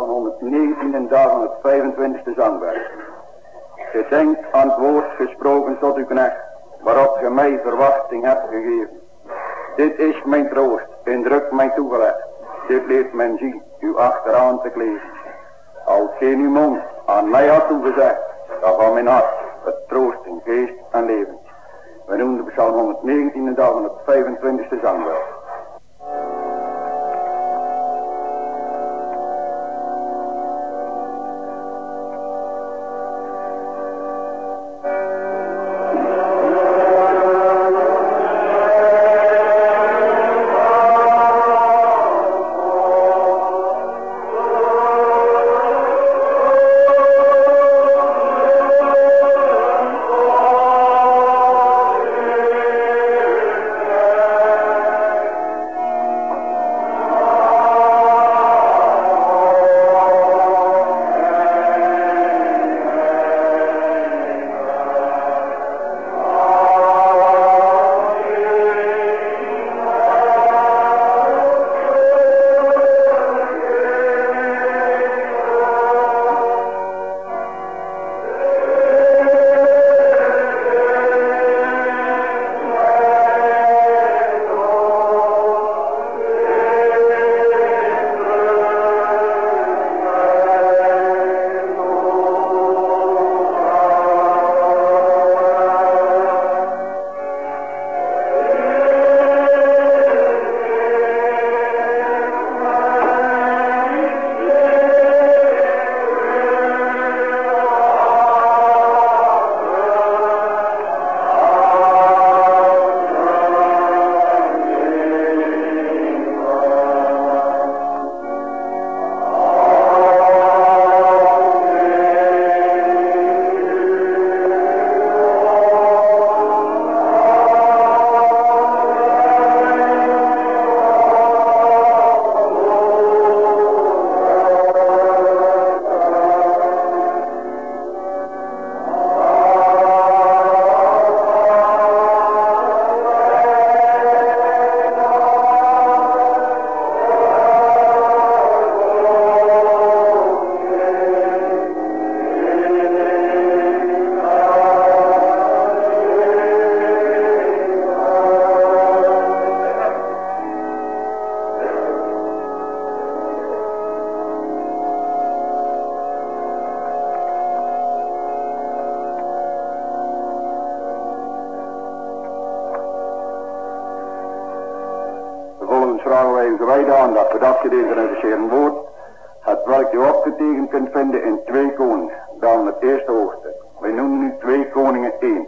psalm 119 en daarvan het 25e zangwerk. Gedenk aan het woord gesproken tot uw knecht, waarop ge mij verwachting hebt gegeven. Dit is mijn troost, in druk mijn toegelegd. Dit leert mijn ziel, u achteraan te kleven. Als geen uw mond aan mij had toegezegd, dat van mijn hart het troost in geest en leven. We noemen de psalm 119 en daarvan het 25e zangwerk. gewijde aandacht voor dat gedeelte uit het Woord, het welk je opgetegen kunt vinden in twee Koningen, dan het eerste hoofdstuk. Wij noemen nu twee Koningen één.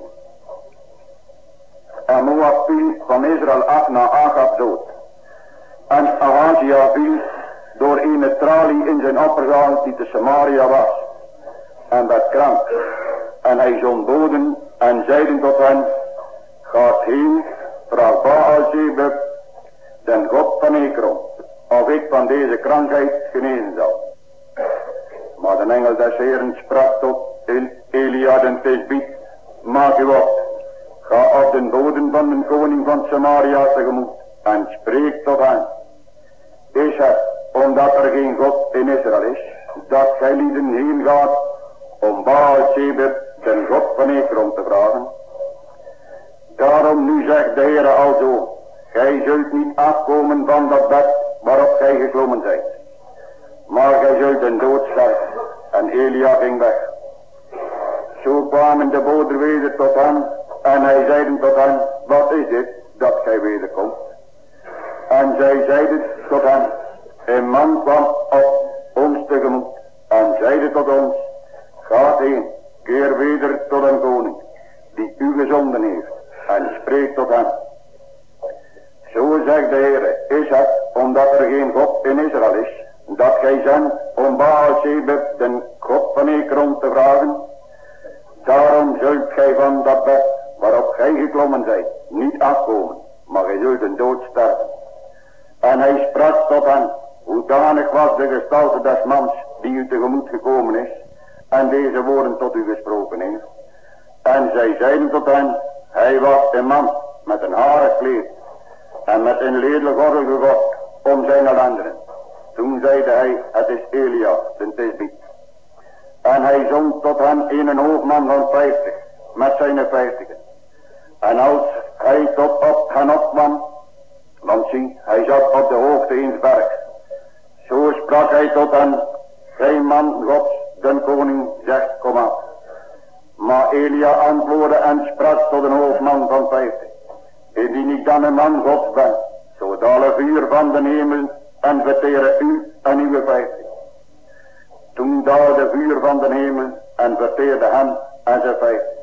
Daalde vuur van de hemel en verteerde hem en zijn vijftig.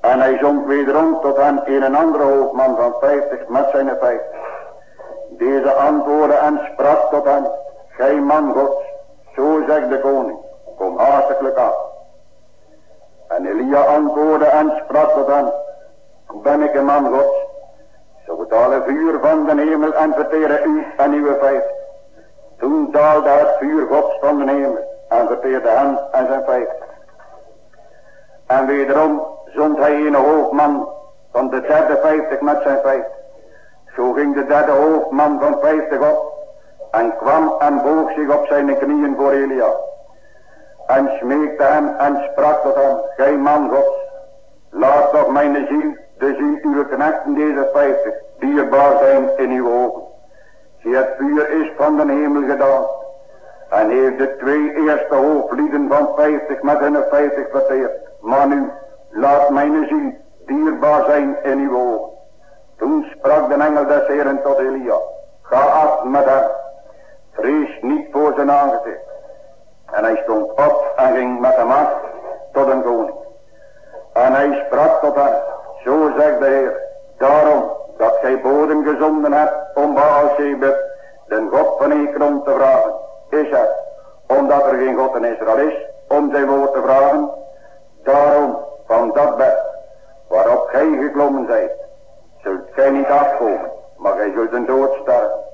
En hij zond wederom tot hem in een andere hoofdman van vijftig met zijn vijftig. Deze antwoordde en sprak tot hem, gij man gods, zo zegt de koning, kom haastiglijk aan. En Elia antwoordde en sprak tot hem, ben ik een man gods, zo dalen vuur van de hemel en verteren u en uw vijftig. Toen daalde het vuur gods van de hemel en verteerde hem en zijn vijftig. En wederom zond hij een hoofdman van de derde vijftig met zijn vijftig. Zo ging de derde hoofdman van vijftig op en kwam en boog zich op zijn knieën voor Elia. En smeekte hem en sprak tot hem, gij man gods, laat toch mijn ziel, de ziel uw knechten deze vijftig, dierbaar zijn in uw ogen. Zie het vuur is van de hemel gedaan en heeft de twee eerste hoofdlieden van vijftig met hun vijftig verteerd. Maar nu, laat mijn ziel dierbaar zijn in uw ogen. Toen sprak de engel des Heren tot Elia. Ga af met hem. Vrees niet voor zijn aangezicht. En hij stond op en ging met hem af tot een koning. En hij sprak tot hem. Zo zegt de Heer. Daarom dat gij bodem gezonden hebt om Baal Zebub, den God van Ekron te vragen. Is het omdat er geen God in Israël is om zijn woord te vragen. Daarom van dat bed waarop gij geklommen zijt zult gij niet afkomen, maar gij zult een dood sterven.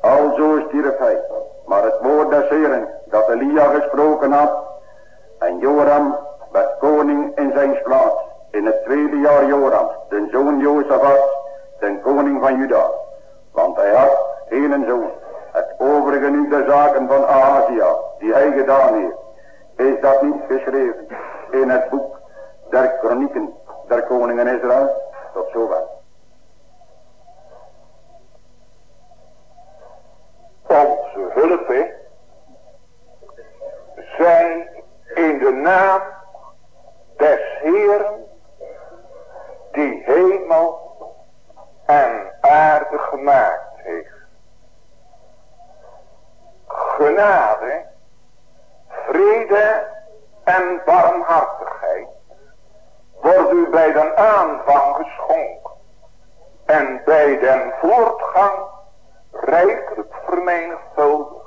Alzo stierf hij, maar het woord des Heren dat Elia gesproken had, en Joram werd koning in zijn plaats, in het tweede jaar Joram, de zoon Jozefat, de koning van Juda. Want hij had een zoon. Het overige nu de zaken van Ahazia, die hij gedaan heeft, is dat niet geschreven in het boek der kronieken der koningen Israël? Tot zover. onze hulpen zijn in de naam des Heeren die hemel en aarde gemaakt heeft. Genade, vrede en barmhartigheid wordt u bij den aanvang geschonken. En bij den voortgang rijkelijk vermenigvuldigd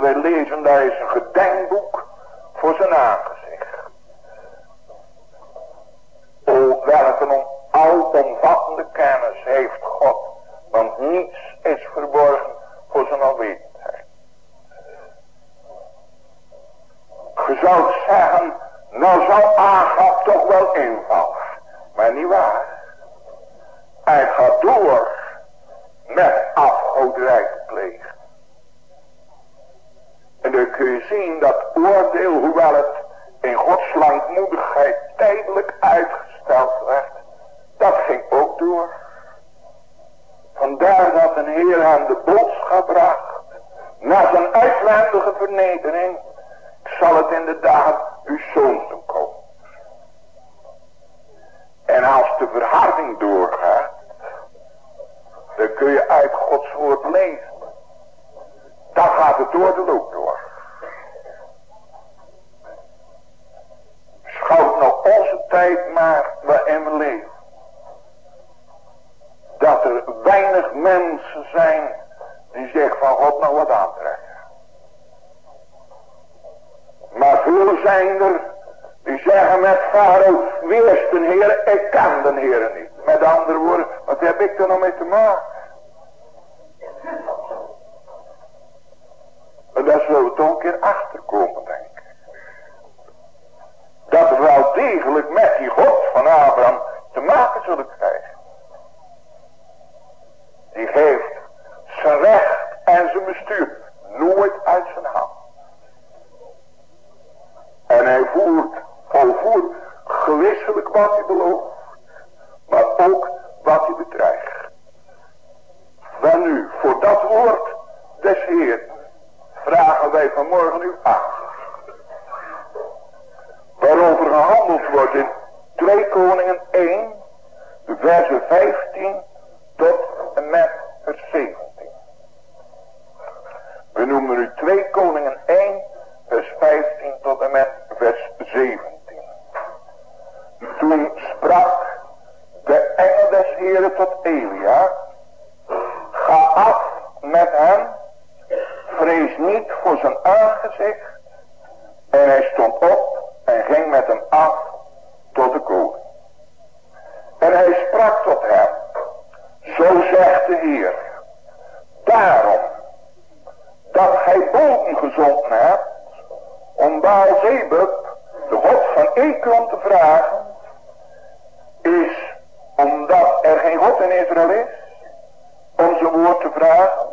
wij lezen daar is een gedenkboek voor zijn aangezicht. gij gezonden hebt, om Baal Zebub, de god van Ekron, te vragen, is omdat er geen god in Israël is, om zijn woord te vragen.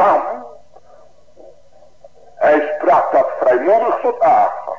dan, hij sprak dat vrijmoedig tot aan.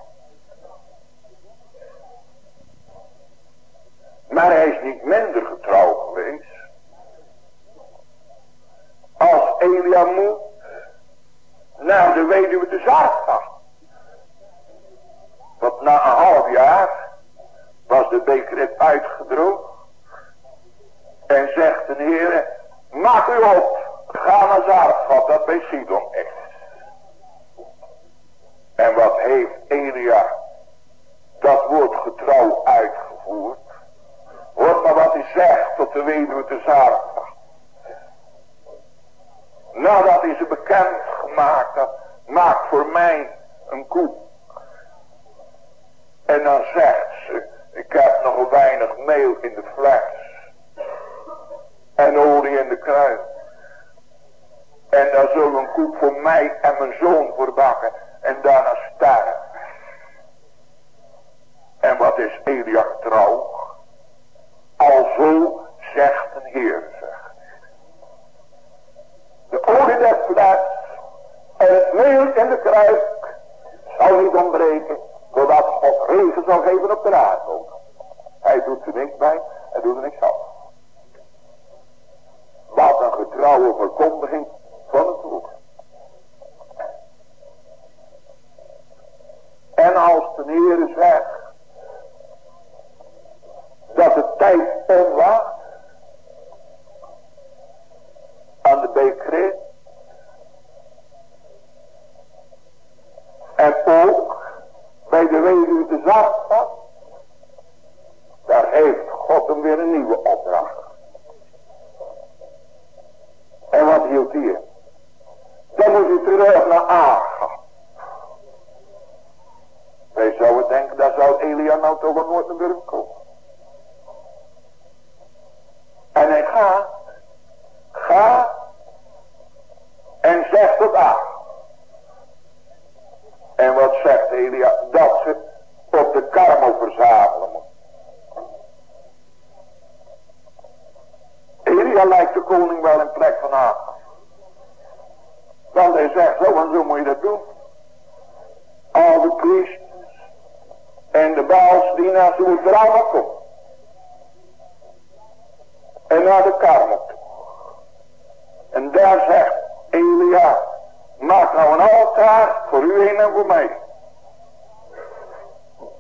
en voor mij.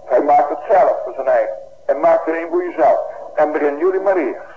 Hij maakt het zelf voor zijn eigen. En maakt er een voor jezelf. En begin jullie maar eerst.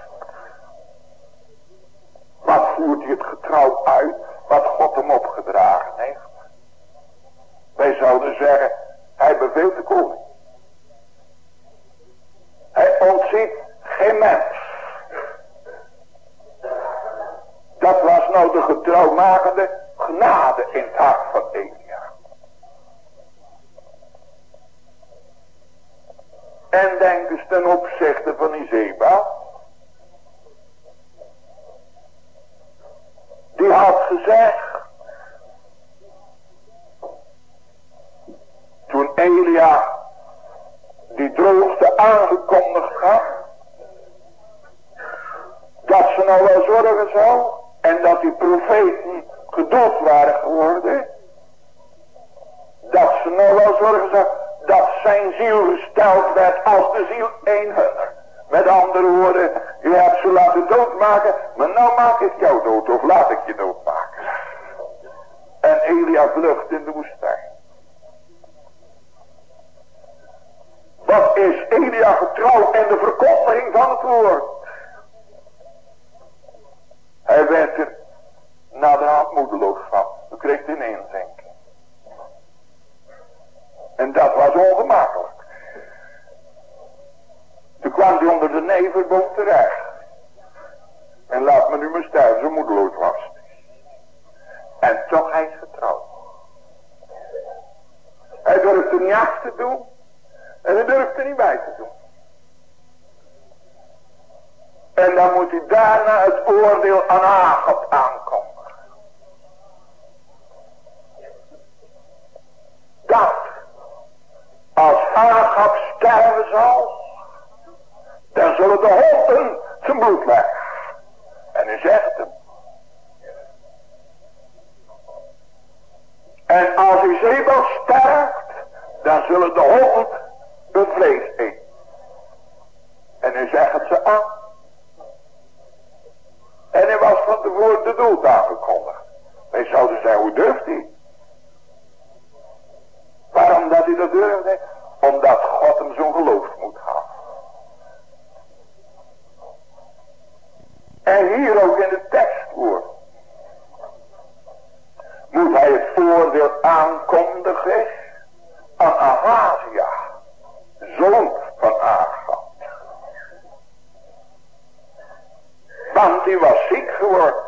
aankondigde aan Ahazia, zoon van Agab. Want die was ziek geworden.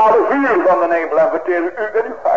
De van de nevel en u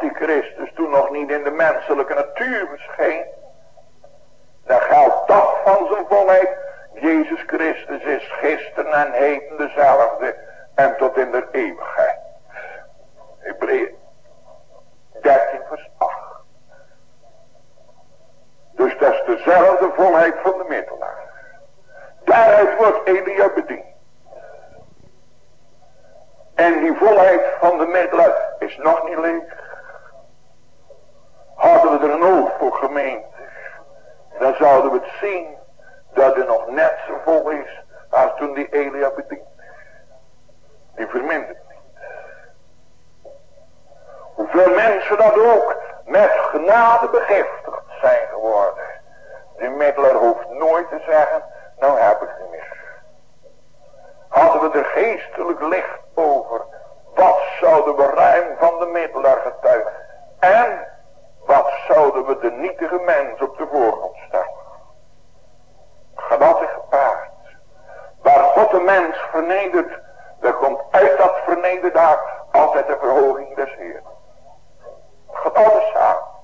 die Christus toen nog niet in de menselijke natuur verscheen. Dan geldt toch van zijn volheid. Jezus Christus is gisteren en heden dezelfde. En tot in de eeuwigheid. Hebreeën 13 vers 8. Dus dat is dezelfde volheid van de middelaar. Daaruit wordt Elia bediend. En die volheid van de middelaar is nog niet leeg. Hadden we er een oog voor gemeente, dan zouden we het zien dat er nog net zo vol is als toen die Elia bediend. Die vermindert niet. Hoeveel mensen dat ook met genade begiftigd zijn geworden. De middelaar hoeft nooit te zeggen, nou heb ik niet meer. Hadden we er geestelijk licht over, wat zouden we ruim van de middelaar getuigen? En wat zouden we de nietige mens op de voorgrond stellen? Gaat gepaard. Waar God de mens vernedert, er komt uit dat vernederd altijd de verhoging des Heer. Altijd samen.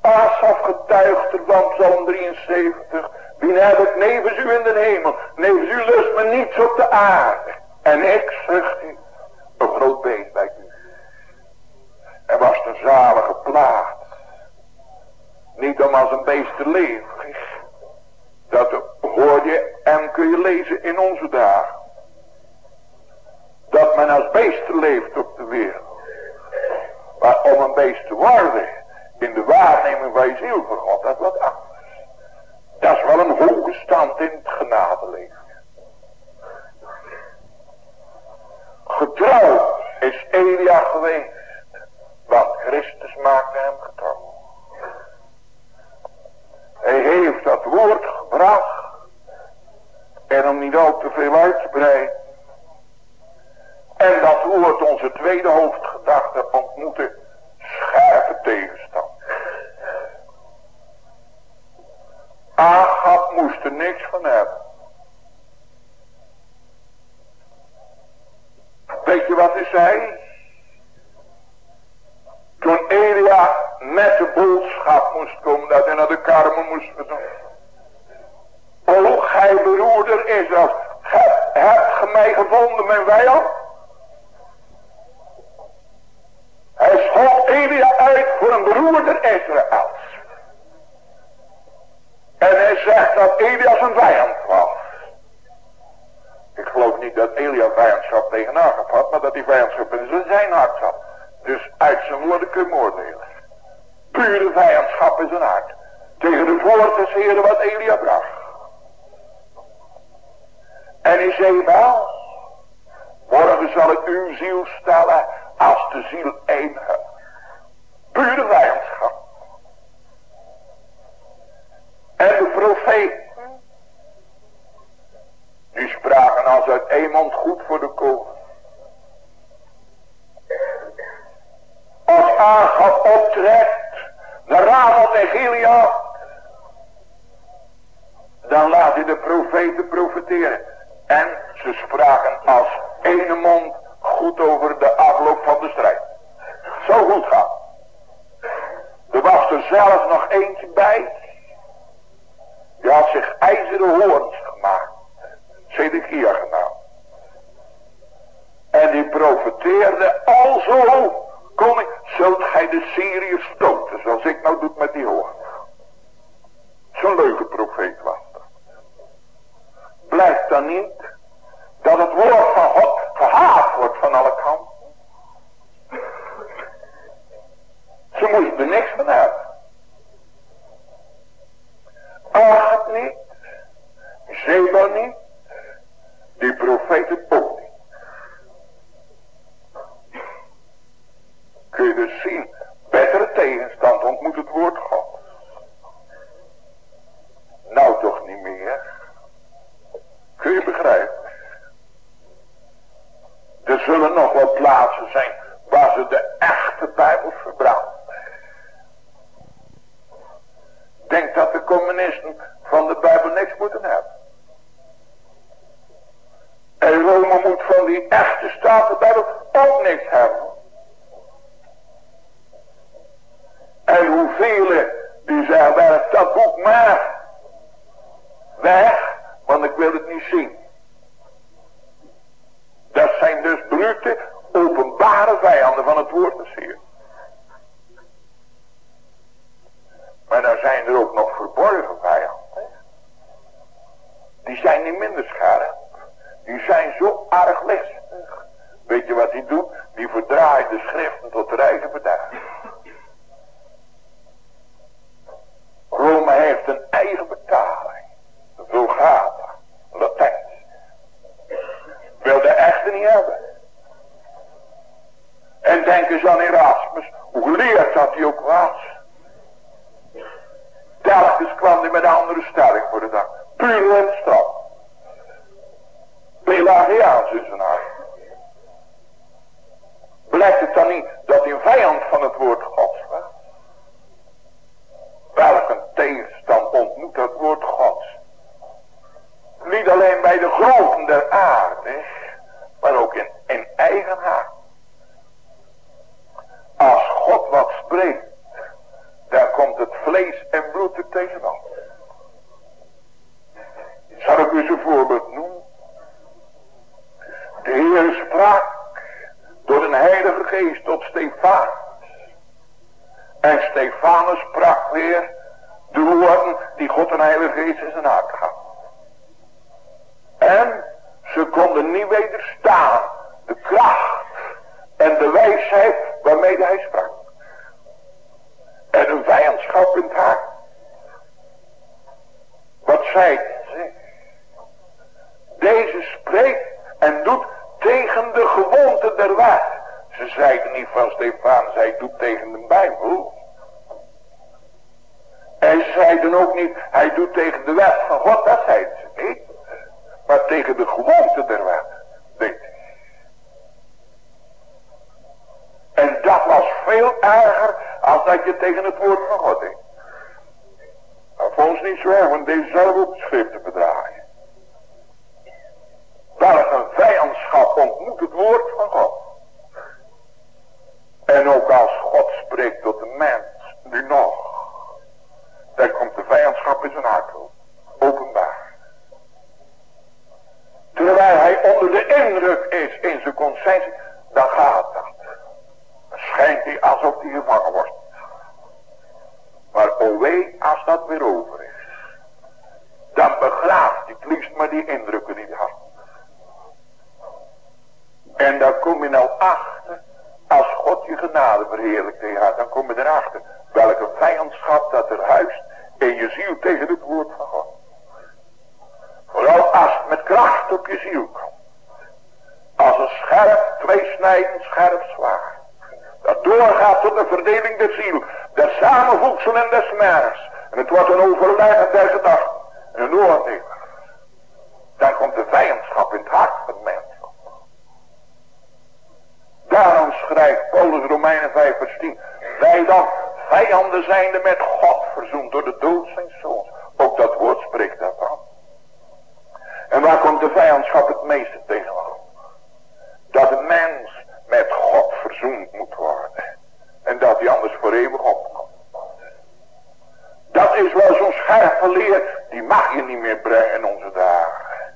Asaf getuigt van Psalm 73. Wie heb ik nevens u in de hemel. Nevens u lust me niets op de aarde. En ik, zegt u, een groot beest bij u. Er was een zalige plaats. Niet om als een beest te leven. Dat hoor je en kun je lezen in onze dagen. Dat men als beest leeft op de wereld. Maar om een beest te worden in de waarneming van je ziel voor God, dat is wat anders. Dat is wel een hoge stand in het genadeleven. Getrouw is Elia geweest, want Christus maakte hem getrouw. Hij heeft dat woord gebracht, en om niet al te veel uit te breiden, en dat woord onze tweede hoofdgedachte ontmoeten scherpe tegenstand. Agap moest er niks van hebben. Weet je wat hij zei? Toen Elia met de boodschap moest komen dat hij naar de karmen moest doen. O, gij beroerder Israël, hebt ge mij gevonden, mijn vijand? Hij schoof Elia uit voor een beroerder Israëls. En hij zegt dat Elia zijn vijand was. Ik geloof niet dat Elia vijandschap tegen Agap had, maar dat die vijandschap in zijn hart zat. Dus uit zijn woorden kun je oordelen. Pure vijandschap in zijn hart. Tegen de woord des Heren wat Elia bracht. En hij zei wel, morgen zal ik uw ziel stellen als de ziel enige. Pure vijandschap. de des samenvoegsel en des mens. En het wordt een overlijden der gedachten, een oordeel. Dan komt de vijandschap in het hart van het mens. Daarom schrijft Paulus Romeinen 5 vers 10. Wij dan vijanden zijnde met God verzoend door de dood zijn zoon Ook dat woord spreekt daarvan. En waar komt de vijandschap het meeste tegenover Dat de mens met God verzoend moet worden. Die anders voor eeuwig opkomt. Dat is wel zo'n scherpe leer, die mag je niet meer brengen in onze dagen.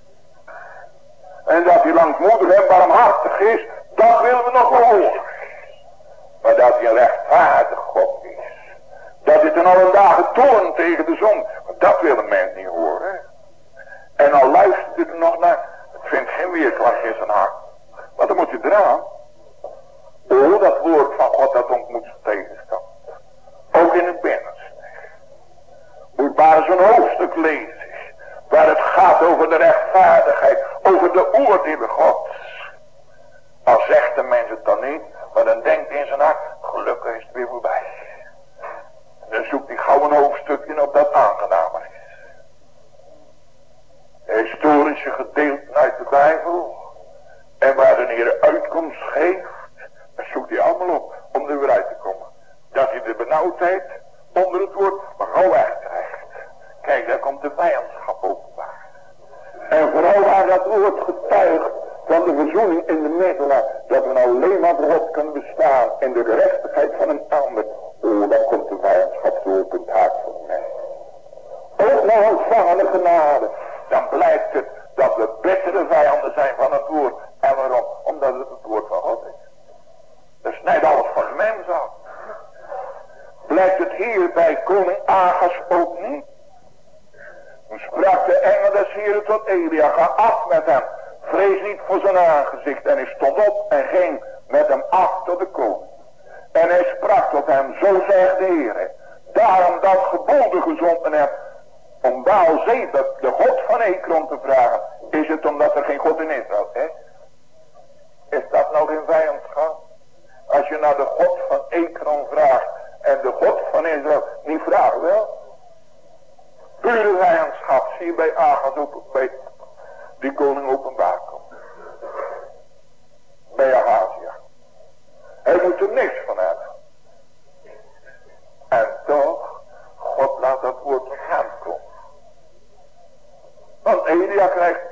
En dat hij langmoedig en barmhartig is, dat willen we nog wel horen. Maar dat hij een rechtvaardig God is. Dat hij ten alle dagen toorn tegen de zon, dat wil een niet horen. En al luistert hij er nog naar, het vindt geen weerklank in zijn hart. Maar dan moet je eraan. Oh, dat woord van God dat ontmoet tegenstand. Ook in het binnenste. Moet maar eens een hoofdstuk lezen. Waar het gaat over de rechtvaardigheid. Over de oordelen gods. Al zegt de mens het dan niet. Maar dan denkt in zijn hart. Gelukkig is het weer voorbij. En dan zoekt hij gauw een hoofdstukje op dat aangenamer is. Historische gedeelten uit de Bijbel. En waar de Heer uitkomst geeft. Dan zoekt hij allemaal op om er weer uit te komen. Dat hij de benauwdheid onder het woord maar gauw wegkrijgt. Kijk, daar komt de vijandschap openbaar. En vooral waar dat woord getuigt van de verzoening in de middelen. Dat nou alleen maar voor God kunnen bestaan. In de gerechtigheid van een ander. Oh, dan komt de vijandschap zo op het hart van mij. Ook na ontvangende genade. Dan blijkt het dat we betere vijanden zijn van het woord. En waarom? Omdat het het woord van God is. Dat snijdt alles van mens af. Blijkt het hier bij koning Agas ook niet? Toen sprak de engel des Heren tot Elia, ga af met hem. Vrees niet voor zijn aangezicht. En hij stond op en ging met hem af tot de koning. En hij sprak tot hem, zo zegt de Heer. Daarom dat geboden gezonden heb. Om Baal Zebub, de God van Ekron, te vragen. Is het omdat er geen God in Israël is? Is dat nou geen vijandschap? Als je naar de God van Ekron vraagt. En de God van Israël niet vraagt wel. Pure vijandschap zie je bij Agas op, bij die koning openbaar komt. Bij Ahazia. Hij moet er niks van hebben. En toch, God laat dat woord tot hem komen. Want Elia krijgt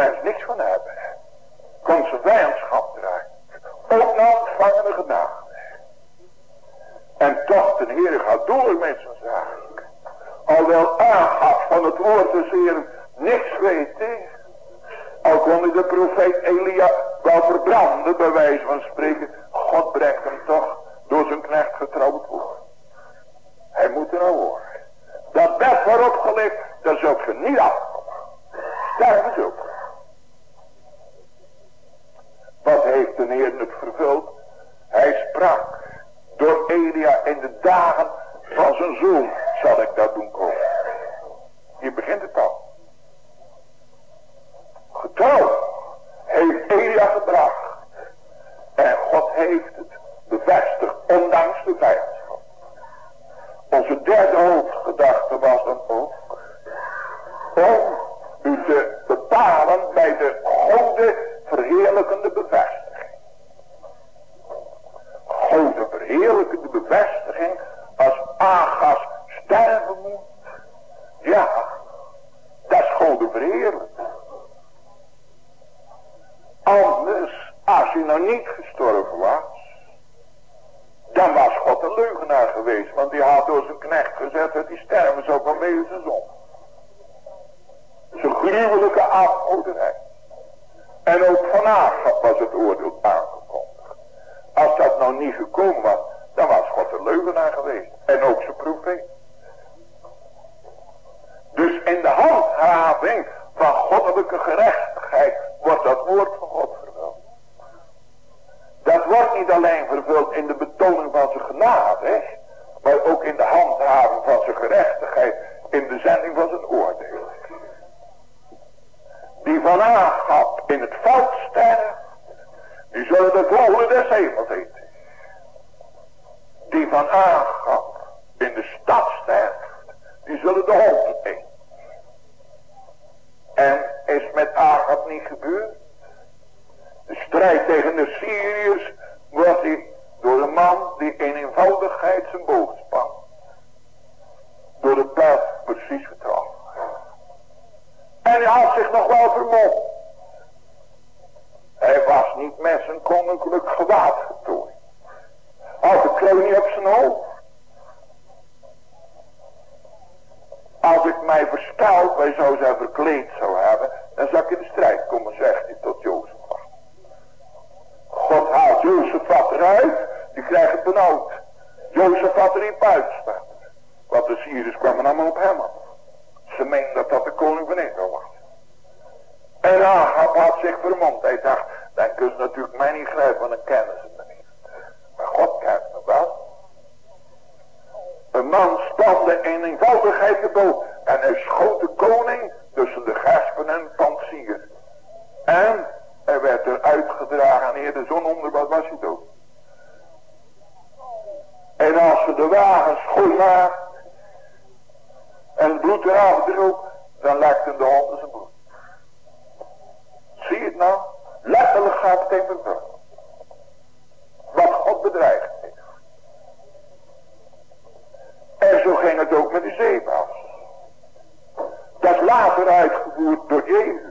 Waar de mensen niks van hebben. In de strijd komen, zegt hij tot Jozef. God haalt Jozef wat eruit, die krijgt het benauwd. Er niet uitstaan. Want de Syriërs kwamen allemaal op hem af. Ze meenden dat dat de koning van Israël was. En Ahab had zich vermomd. Hij dacht, dan kun je natuurlijk mij niet grijpen, want dan kennen ze me niet. Maar God kent me wel. Een man spande in eenvoudigheid de boot. En hij schoot de koning tussen de gespen en pansier. En hij werd eruit gedragen en eer de zon onder was, was dood. En als ze de wagen schoon maakten en het bloed eraf droeg, dan lekten de honden zijn bloed. Zie je het nou? Letterlijk gaat het even vervullen. Wat God bedreigt heeft. En zo ging het ook met de zeebaas. Dat is later uitgevoerd door Jezus.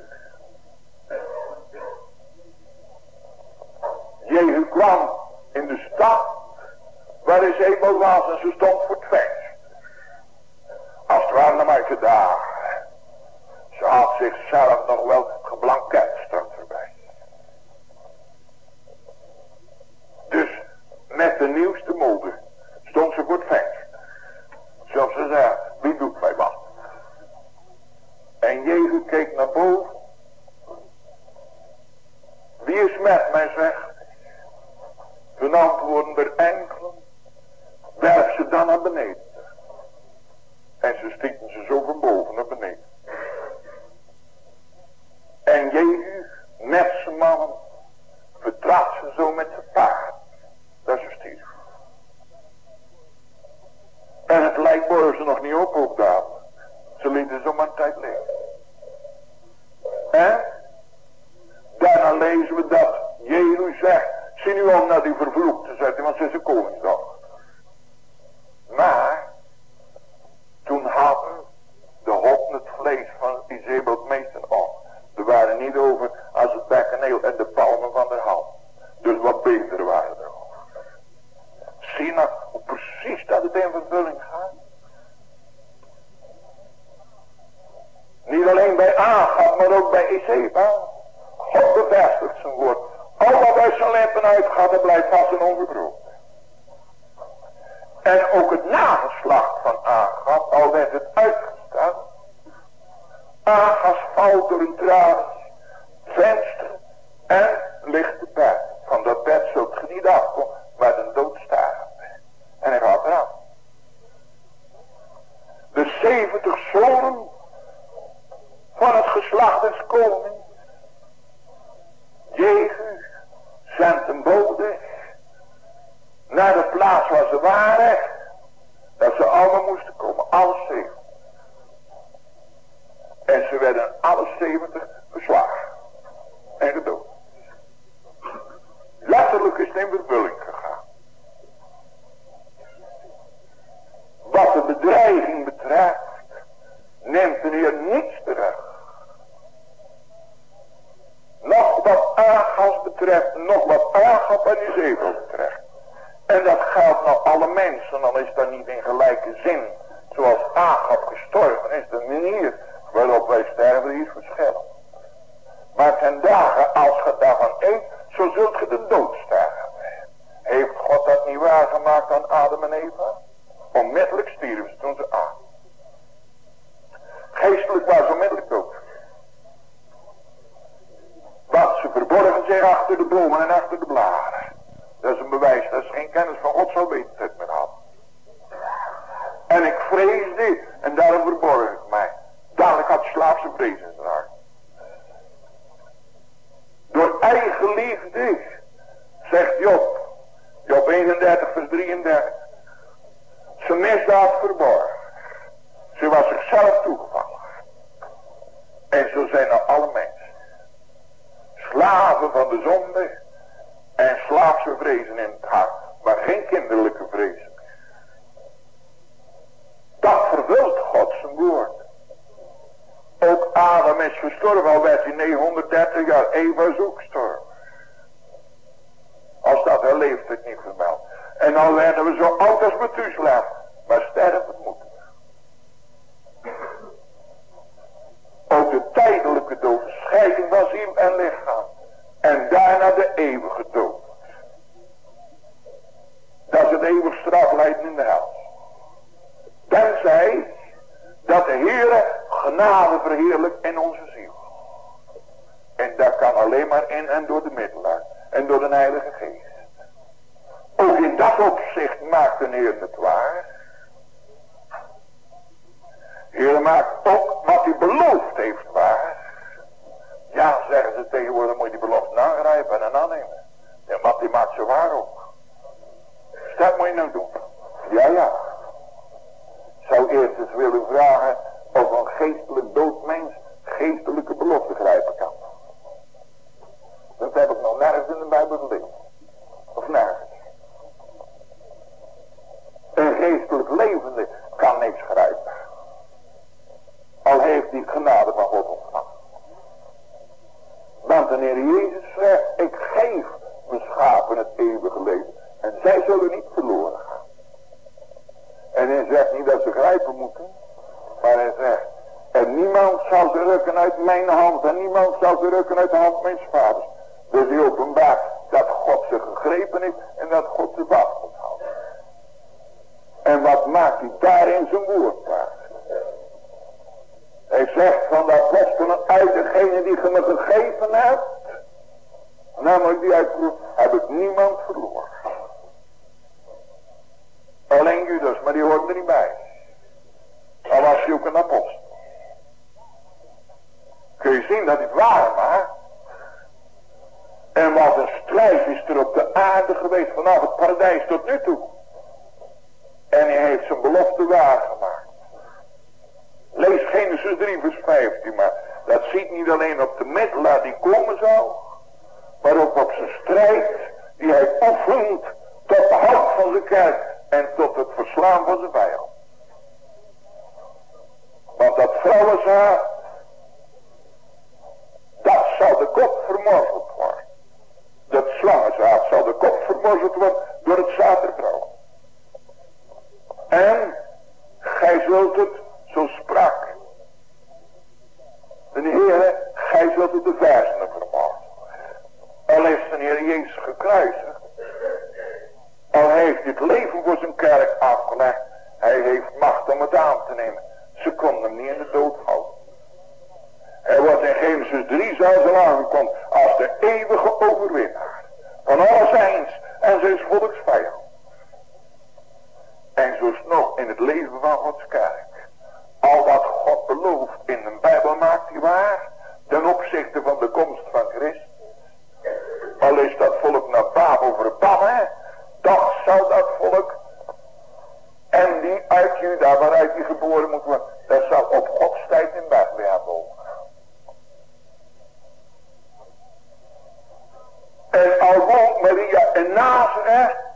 Jezus kwam in de stad waar de zeebel was en ze stond voor het venster. Als het ware maar gedaan. Ze had zichzelf nog wel geblanket, stond erbij. Dus met de nieuwste mode stond ze voor het venster. Zoals ze zei, wie doet mij wat? En Jezus keek naar boven. Wie is met mij, zegt Hun antwoorden er enkelen. Werp ze dan naar beneden. En ze stieten ze zo van boven naar beneden. En Jezus met zijn mannen vertrad ze zo met zijn paard. Dat is stierf. En het lijkt worden ze nog niet op opdagen. Ze lieten zomaar een tijd liggen. En daarna lezen we dat Jezus zegt, Zie nu om naar die vervloekt te zetten, want ze is een koningsdag. Maar, toen hadden de hoppen het vlees van Izebel meesten af. Ze waren niet over als het bekkeneel en de palmen van de hand. Dus wat beter waren er Sina, Zie nou hoe precies dat het in vervulling gaat. Niet alleen bij Agab, maar ook bij Ezeba. God bevestigt zijn woord. Al al bij zijn lampen uitgaat, dan blijft vast en ongebroken. En ook het nageslacht van Agas, al werd het uitgestaan. Agas valt door een tranen tegenwoordig moet je die belofte nagrijpen en aannemen. Ja, wat die maakt ze waar ook. Dat moet je nu doen. Ja, ja. Zou eerst eens willen vragen Renato, é.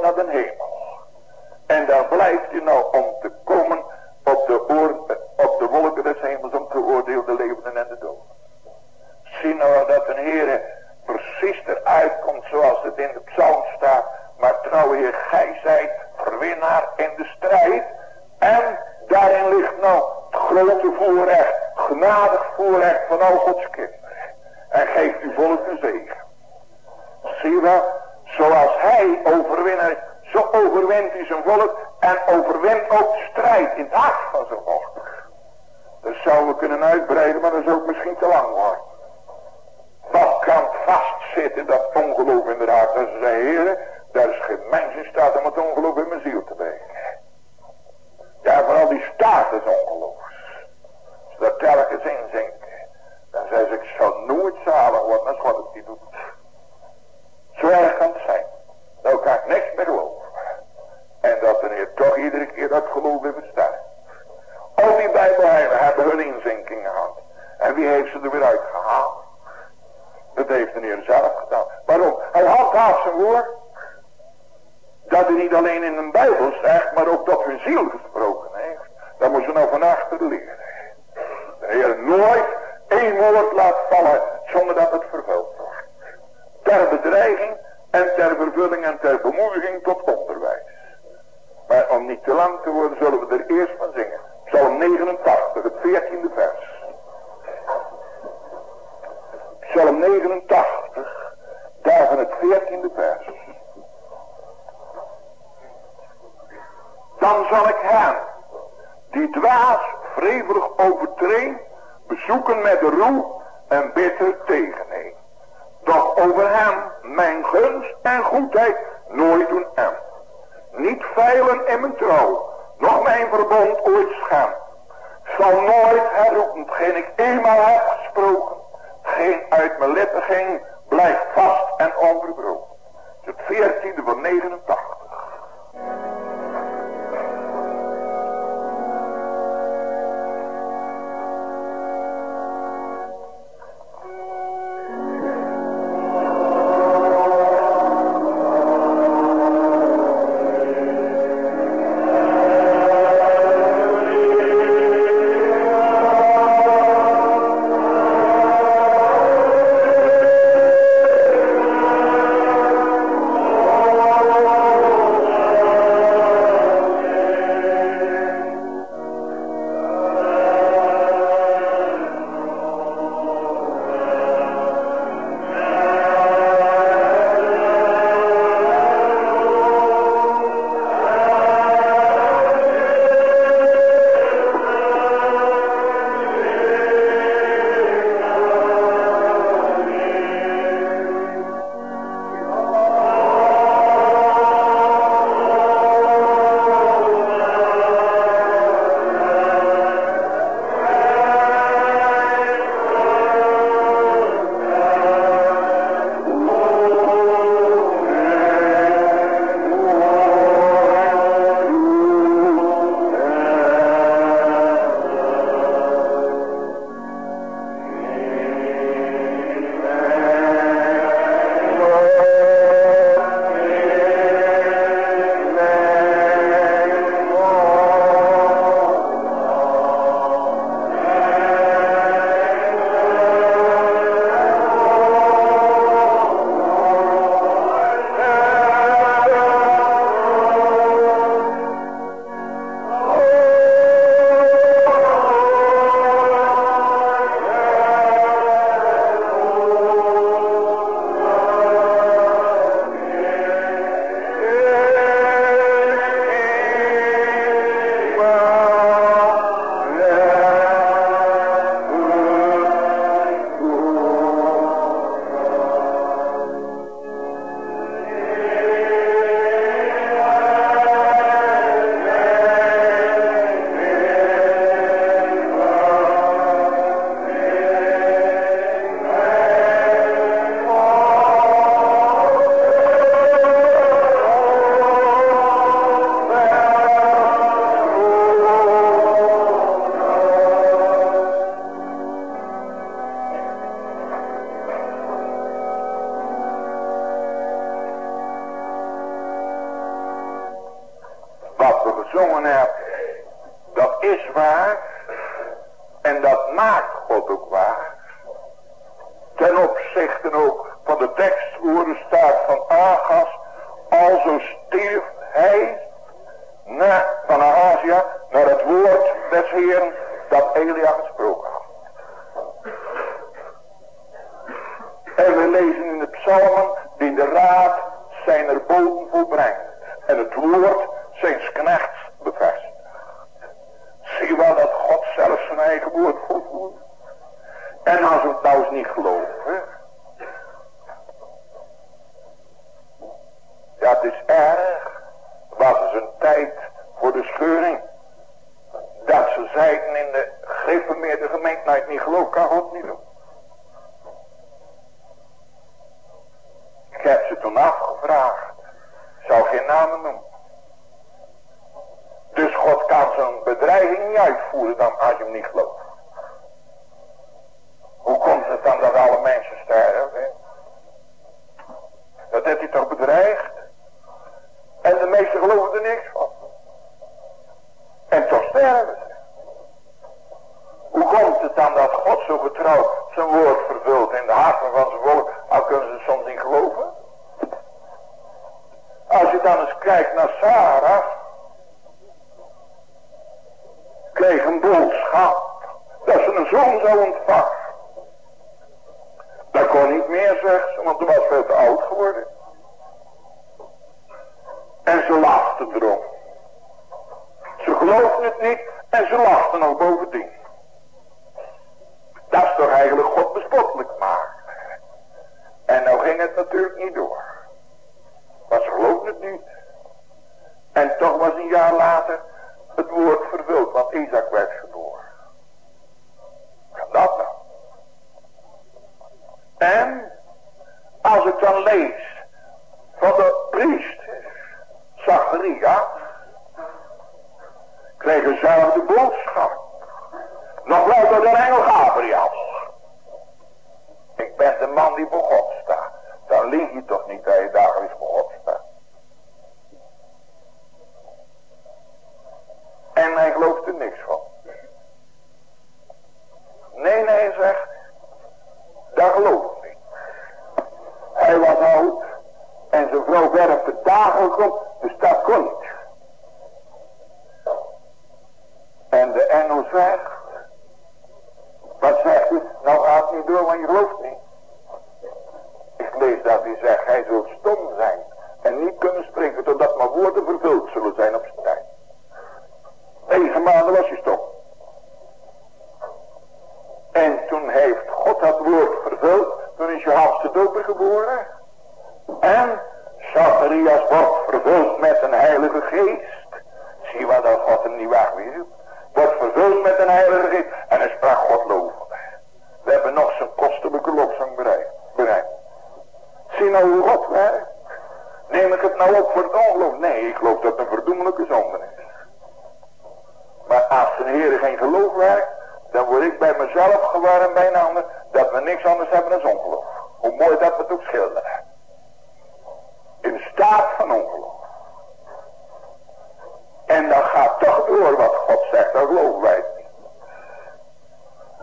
naar de hemel. En daar blijft u nou om te komen op de, oor, op de wolken des hemels om te oordeelen de levenden en de doden. Zie nou dat een Heer precies eruit komt zoals het in de psalm staat. Maar trouw Heer, gij zijt verwinnaar in de strijd. En daarin ligt nou het grote voorrecht, genadig voorrecht van al Gods kinderen. En geeft u volk een zegen. Zie wel, Zoals hij overwinnaar, zo overwint hij zijn volk en overwint ook de strijd in het hart van zijn volk. Dat zouden we kunnen uitbreiden, maar dat is ook misschien te lang worden. Wat kan vastzitten dat ongeloof in de hart? als ze zeggen, heren, daar is geen mens in staat om het ongeloof in mijn ziel te brengen. Ja, vooral die staat is ongeloof. Zodat telkens inzinken. Dan zei ze, ik zal nooit zalig worden als wat het niet doet. Zo kan het zijn. Nou elkaar niks meer geloven. En dat de Heer toch iedere keer dat geloof heeft bestaat, Al die bijbelheiden hebben hun inzinking gehad. En wie heeft ze er weer uitgehaald? Dat heeft de Heer zelf gedaan. Waarom? Hij had zijn woord. Dat hij niet alleen in een Bijbel zegt, maar ook dat hun ziel gesproken heeft. Dat moet je nou van achter leren. De Heer nooit één woord laat vallen zonder dat het vervult ter bedreiging en ter vervulling en ter bemoediging tot onderwijs. Maar om niet te lang te worden zullen we er eerst van zingen. Psalm 89, het 14e vers. Psalm 89, daarvan het 14e vers. Dan zal ik hem, die dwaas wrevelig overtreedt, bezoeken met roe en bitter tegeneen. Doch over hem, mijn gunst en goedheid, nooit doen hem. Niet veilen in mijn trouw, nog mijn verbond ooit schaam. Zal nooit herroepen, hetgeen ik eenmaal heb gesproken. Geen uit mijn lippen ging, blijft vast en onverbroken. Het 14e van 89. woord zijn knechts bevestigt. Zie wel dat God zelf zijn eigen woord volvoert. En als we het nou eens niet geloven. Heilige geest. Zie wat dat God hem niet wegwierp. Wordt vervuld met een heilige geest. En hij sprak God loven. We hebben nog zijn kostelijke lofzang bereikt. Zie nou hoe God werkt. Neem ik het nou op voor het ongeloof? Nee, ik geloof dat het een verdoemelijke zonde is. Maar als de Heer geen geloof werkt, dan word ik bij mezelf gewarmd bij een ander dat we niks anders hebben dan ongeloof. Hoe mooi dat we het ook schilderen. In staat van ongeloof. En dan gaat toch door wat God zegt, dat geloven wij niet.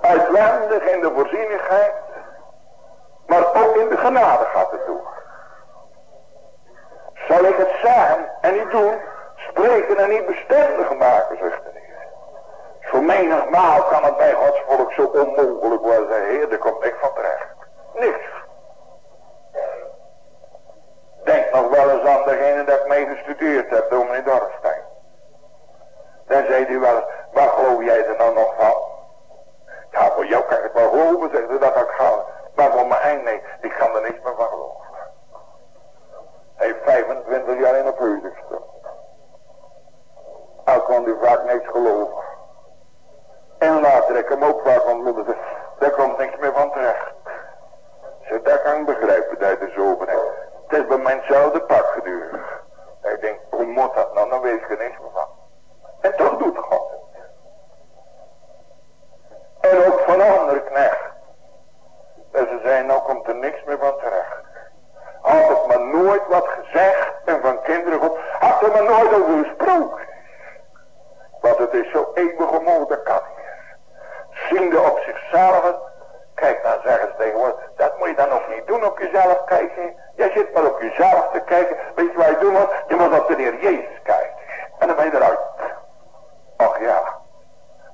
Uitwendig in de voorzienigheid, maar ook in de genade gaat het door. Zal ik het zeggen en niet doen, spreken en niet bestendig maken, zegt de Heer. Voor menigmaal kan het bij Gods volk zo onmogelijk worden. Heer, daar komt niks van terecht. Niks. Denk nog wel eens aan degene dat ik mee gestudeerd heb, dominee Dorfstein. Dan zei hij wel waar geloof jij er nou nog van? Ja, voor jou kan ik wel geloven, zegt hij, dat ga ik gaan. Maar voor mijn eind, nee, ik kan er niks meer van geloven. Hij heeft 25 jaar in de gestaan. Al kon hij vaak niks geloven. En later ik hem ook vaak ontmoette, zei, daar komt niks meer van terecht. Ze dat kan ik begrijpen dat hij zo ben. Het is bij mijnzelfde pak geduurd. Ik denk, hoe moet dat nou? Dan weet ik er niks meer van. En toch doet God het. En ook van andere knecht. En ze zei, nou komt er niks meer van terecht. Had het maar nooit wat gezegd en van kinderen goed. Had er maar nooit over gesproken. Want het is zo eeuwig omhoog, dat kan niet. Ziende op zichzelf. Kijk, dan zeggen ze tegenwoordig, dat moet je dan ook niet doen op jezelf kijken. Jij zit maar op jezelf te kijken. Weet je wat je doen? Je moet op de Heer Jezus kijken. En dan ben je eruit. Ach ja,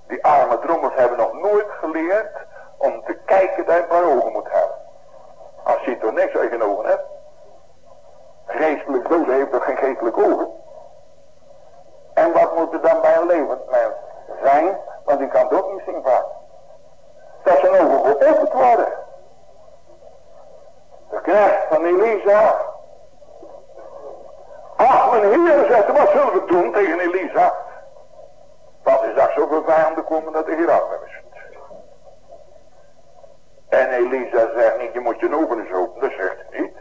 die arme drommels hebben nog nooit geleerd om te kijken dat je een ogen moet hebben. Als je toch niks je ogen hebt. Geestelijk dode heeft toch geen geestelijke ogen. En wat moet er dan bij een levend mens zijn? Want die kan het ook niet zien vaak. Dat zijn ogen geopend worden. De knecht van Elisa. Ach, mijn heer, zegt wat zullen we doen tegen Elisa? Want is daar zoveel vijanden komen dat Heer af wist. En Elisa zegt niet, je moet je ogen eens openen. Dat zegt hij niet.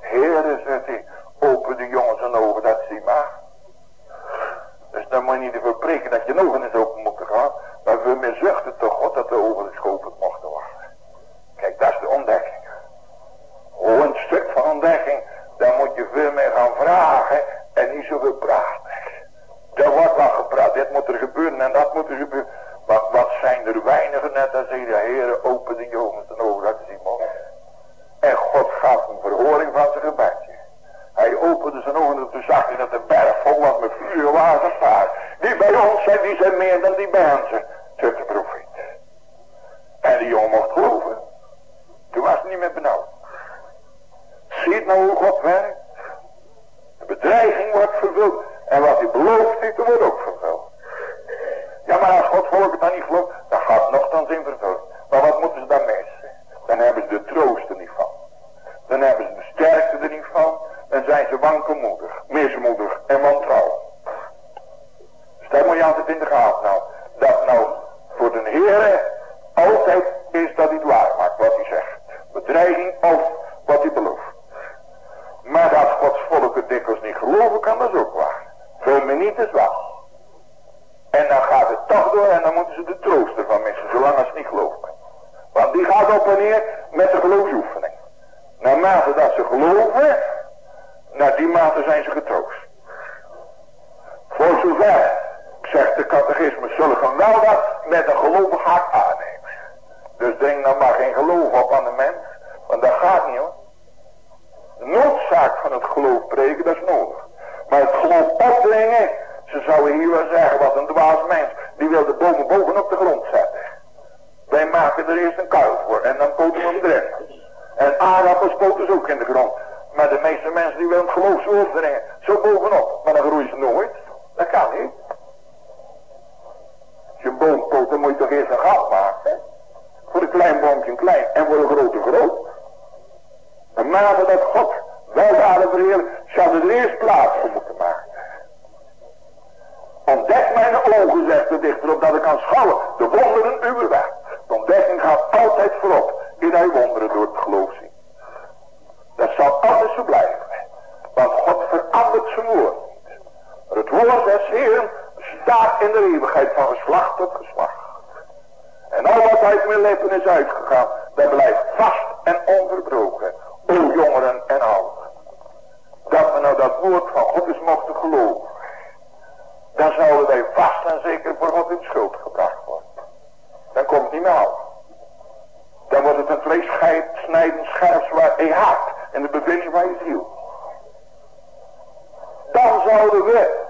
Heere, zegt hij, open de jongens zijn ogen, dat zie maar. Dus dan moet je niet ervoor dat je ogen eens open moeten gaan. Maar we miszuchten toch God dat de ogen eens geopend mochten worden. dan zouden wij vast en zeker voor wat in schuld gebracht worden. Dan komt het niet meer. Dan wordt het een vleesscheid, snijden, scherp, waar en hart en de bevinding van je ziel. Dan zouden we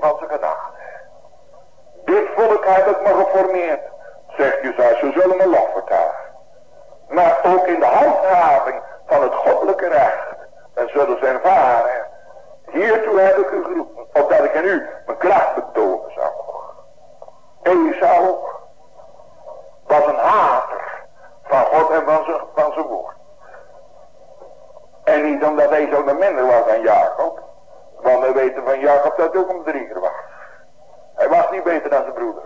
van zijn gedachten. Dit volk heb ik me geformeerd, zegt Jezus, ze zullen me lof vertalen. Maar ook in de handhaving van het goddelijke recht, dan zullen ze ervaren. Hiertoe heb ik u geroepen, opdat ik aan u mijn kracht betonen zou. Esau was een hater van God en van zijn, woord. En niet omdat Esau de minder was dan Jacob. Want we weten van Jacob dat ook een drieger was. Hij was niet beter dan zijn broeder.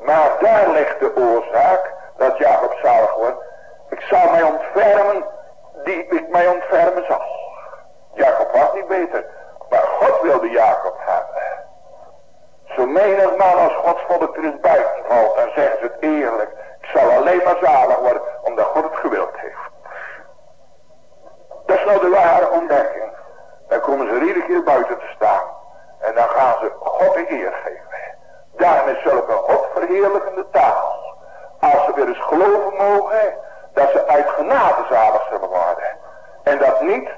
Maar daar ligt de oorzaak dat Jacob zalig wordt. Ik zal mij ontfermen die ik mij ontfermen zal. Jacob was niet beter. Maar God wilde Jacob hebben. Zo menig man als Gods volk er eens buiten valt. Dan zeggen ze het eerlijk. Ik zal alleen maar zalig worden. Omdat God het gewild heeft. Dat is nou de ware ontdekking. Dan komen ze iedere keer buiten te staan. En dan gaan ze God de eer geven. Daarom is zulke God verheerlijkende taal. Als ze weer eens geloven mogen. Dat ze uit genade zalig zullen worden. En dat niet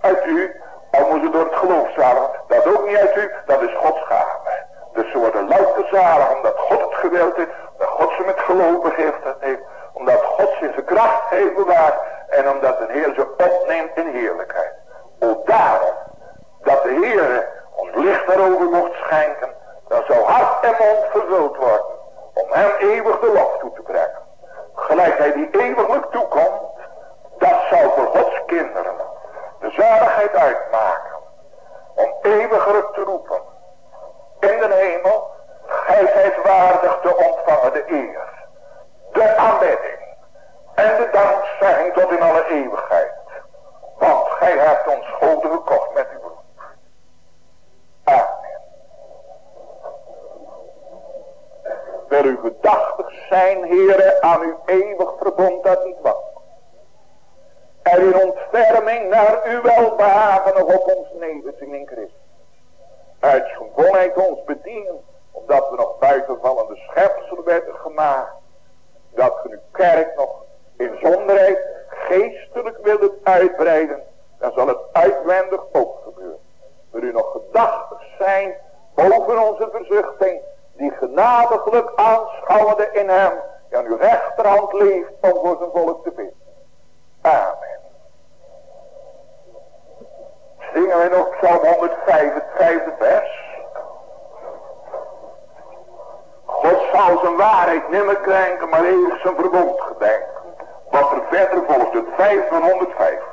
uit u. Al moeten door het geloof zalig. Dat ook niet uit u. Dat is Gods gave. Dus ze worden louter zalig omdat God het gewild heeft. Dat God ze met geloof begiftigd heeft. Omdat God ze in zijn kracht heeft bewaard. En omdat de Heer ze opneemt in heerlijkheid. Daarom dat de Heer ons licht daarover mocht schenken. Dan zou hart en mond vervuld worden. Om hem eeuwig de lof toe te brengen. Gelijk hij die eeuwiglijk toekomt. Dat zou voor Gods kinderen de zaligheid uitmaken. Om eeuwiglijk te roepen. In de hemel. Gij zijt waardig te ontvangen de eer. De aanbidding. En de dankzegging tot in alle eeuwigheid. Want gij hebt ons goden gekocht met uw bloed. Amen. Wil u gedachtig zijn, heren, aan uw eeuwig verbond dat niet was. En in ontferming naar uw welbehagen nog op ons nederzien in Christus. Uit gewoonheid ons bedienen, omdat we nog buitenvallende schepselen werden gemaakt. Dat we uw kerk nog in zonderheid geestelijk willen uitbreiden, dan zal het uitwendig ook gebeuren. Wil u nog gedachtig zijn boven onze verzuchting, die genadiglijk aanschouwende in hem, die aan uw rechterhand leeft om voor zijn volk te vinden. Amen. Zingen wij nog Psalm 105, het vijfde vers. God zal zijn waarheid nimmer krenken, maar eeuwig zijn verbond verder volgt, het 5 van 105.